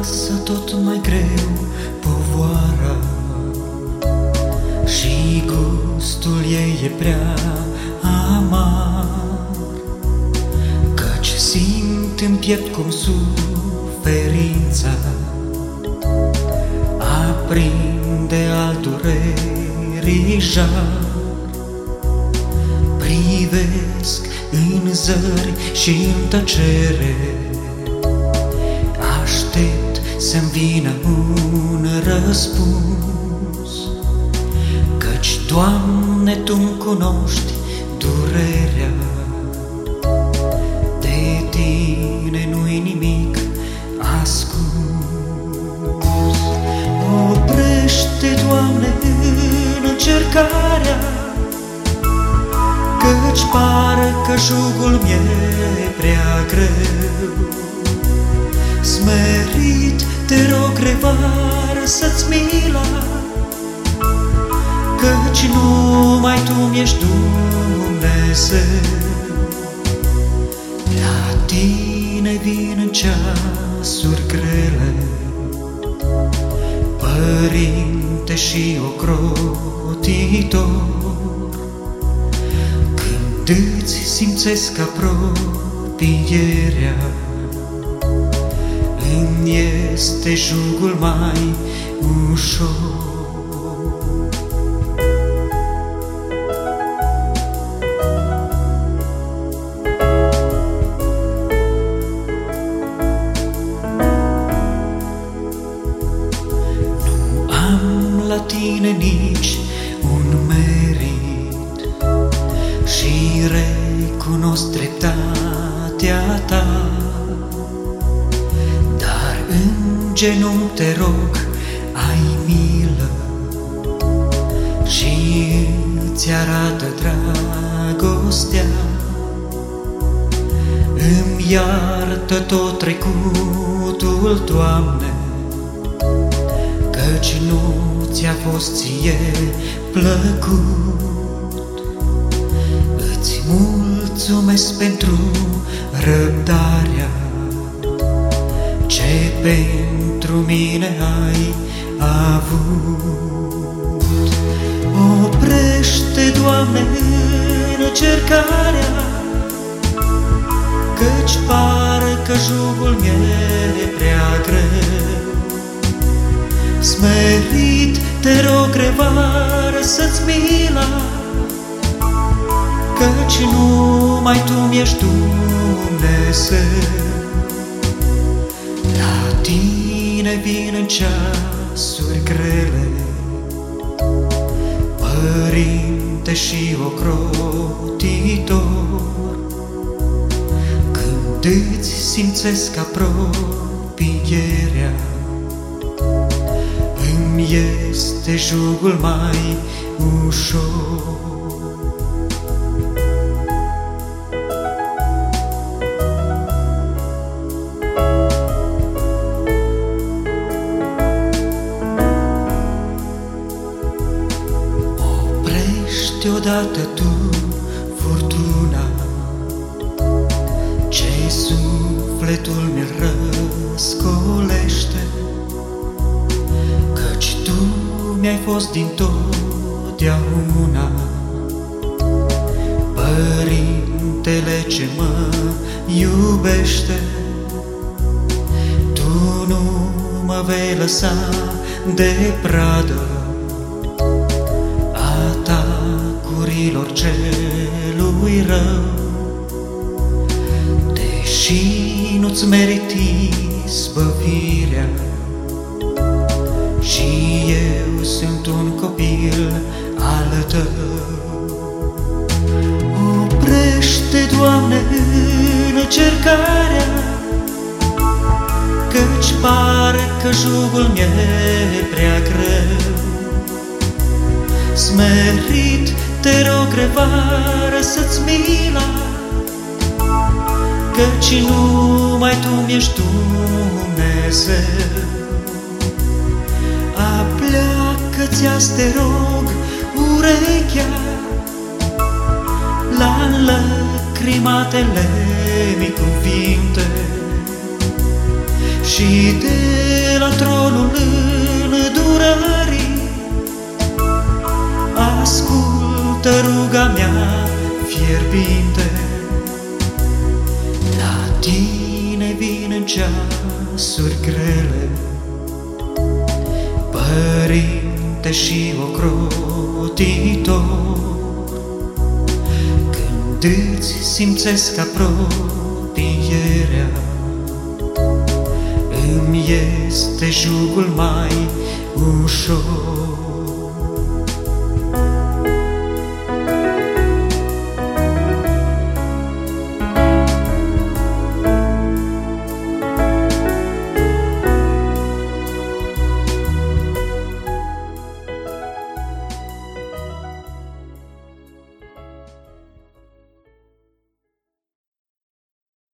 lasă tot mai greu povoara Și gustul ei e prea amar. Căci simt în piept cum suferința. Aprinde al durerii jar. Privesc în zări și în tăcere. Aștept să-mi vină un răspuns. Căci, Doamne, Tu-mi cunoști durerea. De Tine nu-i nimic ascuns. Oprește, Doamne, în încercarea Căci pare că jugul mi-e prea greu. Smerit te rog revar să-ți mila Căci numai Tu mi-ești Dumnezeu. La Tine vin în ceasuri grele Părinte și ocrotitor. Îți simțesc apropierea Îmi este jugul mai ușor Nu am la tine nici un merit și recunosc dreptatea ta. Genunchi te rog, ai milă și îți arată dragostea. Îmi iartă tot trecutul, Doamne, Căci nu ți-a fost ție plăcut. mulțumesc pentru răbdarea ce pentru mine ai avut. Oprește, Doamne, în încercarea, căci pare că jugul mi-e prea greu. Smerit te rog, revară să-ți mila, Căci numai Tu mi-ești Dumnezeu. Vin în ceasuri grele, Părinte și ocrotitor, Când îți simțesc apropierea, Îmi este jugul mai ușor. Odată tu, furtuna, ce sufletul mi răscolește, Căci tu mi-ai fost din totdeauna, Părintele ce mă iubește, Tu nu mă vei lăsa de pradă, copiilor celui rău. Deși nu-ți meriti spăvirea Și eu sunt un copil al tău. Oprește, Doamne, în încercarea, Căci pare că jugul mi-e prea greu. Smerit te rog, revară să-ți mila, Căci numai Tu mi-ești Dumnezeu. Apleacă-ți te rog, urechea, La lăcrimatele mi cuvinte, Și de ascultă ruga mea fierbinte. La tine vin în ceasuri grele, Părinte și ocrotitor, Când îți simțesc apropierea, Îmi este jugul mai ușor.